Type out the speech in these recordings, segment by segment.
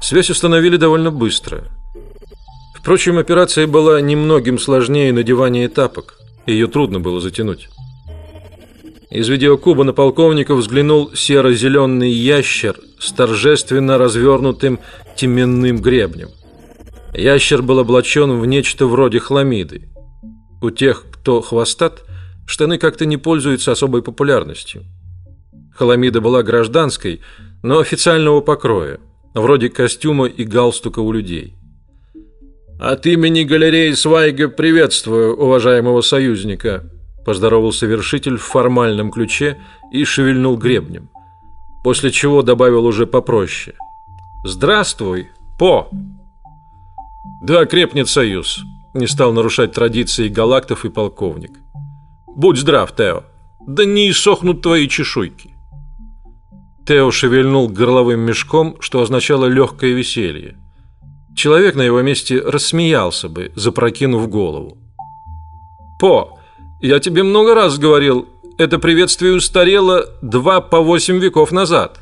Связь установили довольно быстро. Впрочем, операция была немногим сложнее надевания тапок. Ее трудно было затянуть. Из видеокуба на полковника взглянул серо-зеленый ящер с торжественно развернутым теменным гребнем. Ящер был облачен в нечто вроде хламиды. У тех, кто хвостат, штаны как-то не пользуются особой популярностью. Хламида была гражданской, но официального покроя, вроде костюма и галстука у людей. От имени галереи Свайга приветствую уважаемого союзника, поздоровался вершитель в формальном ключе и шевельнул гребнем, после чего добавил уже попроще: "Здравствуй, по". Да крепнет союз. Не стал нарушать традиции галактов и полковник. Будь здрав, Тео. Да не иссохнут твои чешуйки. Тео шевельнул горловым мешком, что означало легкое веселье. Человек на его месте рассмеялся бы, запрокинув голову. По, я тебе много раз говорил, это приветствие устарело два по восемь веков назад.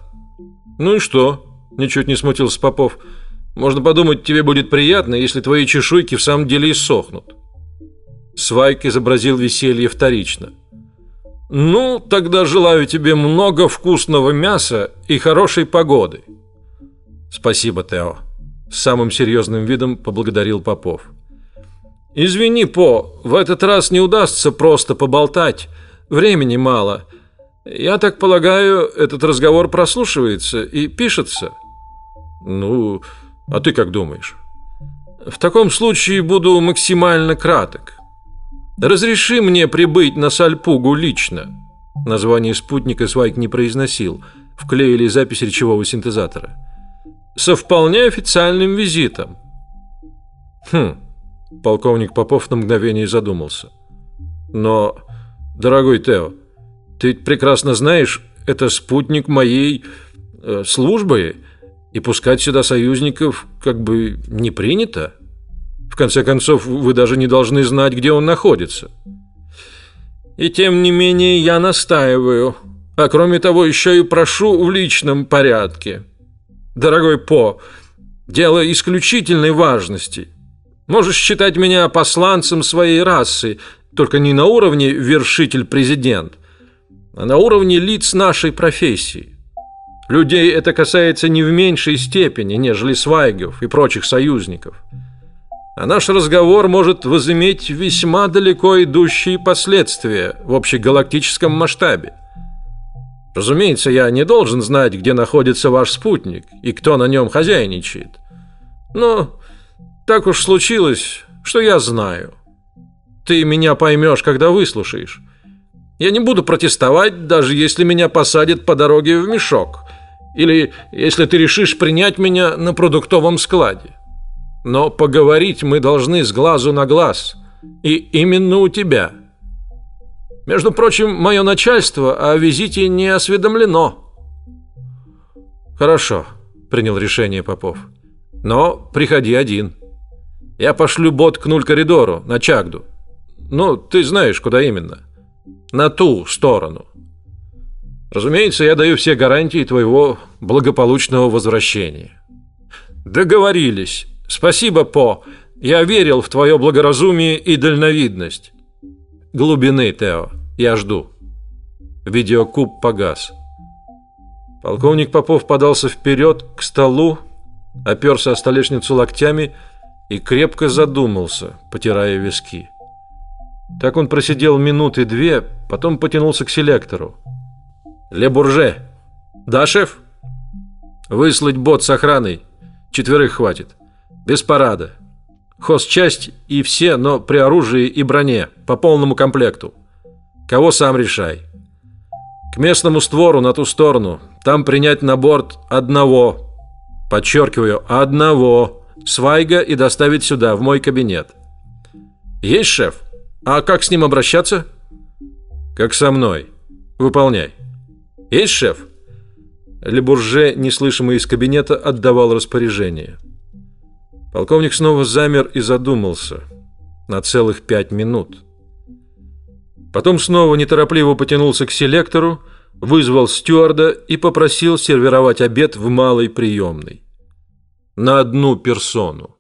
Ну и что? Ничуть не смутился Попов. Можно подумать, тебе будет приятно, если твои чешуйки в самом деле иссохнут. Свайк изобразил веселье вторично. Ну, тогда желаю тебе много вкусного мяса и хорошей погоды. Спасибо, Тео. Самым серьезным видом поблагодарил Попов. Извини, По, в этот раз не удастся просто поболтать. Времени мало. Я так полагаю, этот разговор прослушивается и пишется. Ну, а ты как думаешь? В таком случае буду максимально краток. Разреши мне прибыть на Сальпугу лично. Название спутника Свайк не произносил, вклеили запись речевого синтезатора. Со вполне официальным визитом. Хм. Полковник Попов на мгновение задумался. Но, дорогой Тео, ты прекрасно знаешь, это спутник моей э, службы, и пускать сюда союзников как бы не принято. В конце концов, вы даже не должны знать, где он находится. И тем не менее я настаиваю, а кроме того еще и прошу в личном порядке. Дорогой По, дело исключительной важности. Можешь считать меня посланцем своей расы, только не на уровне вершитель-президент, а на уровне лиц нашей профессии. Людей это касается не в меньшей степени, нежели свайгов и прочих союзников а наш разговор может возыметь весьма далеко идущие последствия в общегалактическом масштабе. Разумеется, я не должен знать, где находится ваш спутник и кто на нем хозяйничает. Но так уж случилось, что я знаю. Ты меня поймешь, когда выслушаешь. Я не буду протестовать, даже если меня посадят по дороге в мешок, или если ты решишь принять меня на продуктовом складе. Но поговорить мы должны с глазу на глаз, и именно у тебя. Между прочим, мое начальство о визите не осведомлено. Хорошо, принял решение Попов. Но приходи один. Я пошлю бот к нуль коридору на Чагду. Ну, ты знаешь, куда именно. На ту сторону. Разумеется, я даю все гарантии твоего благополучного возвращения. Договорились. Спасибо, По. Я верил в твое благоразумие и дальновидность. Глубины, Тео. Я жду. Видеокуб погас. Полковник Попов подался вперед к столу, оперся о столешницу локтями и крепко задумался, потирая виски. Так он просидел минуты две, потом потянулся к селектору. Ле Бурже. Да, шеф. Выслать бот с охраной. Четверых хватит. Без парада. Хозчасть и все, но при оружии и броне, по полному комплекту. Кого сам решай. К местному створу на ту сторону. Там принять на борт одного, подчеркиваю, одного Свайга и доставить сюда в мой кабинет. Есть шеф. А как с ним обращаться? Как со мной. Выполняй. Есть шеф. Лебурже, неслышимый из кабинета, отдавал распоряжение. Полковник снова замер и задумался на целых пять минут. Потом снова неторопливо потянулся к селектору, вызвал стюарда и попросил сервировать обед в малой приемной. на одну персону.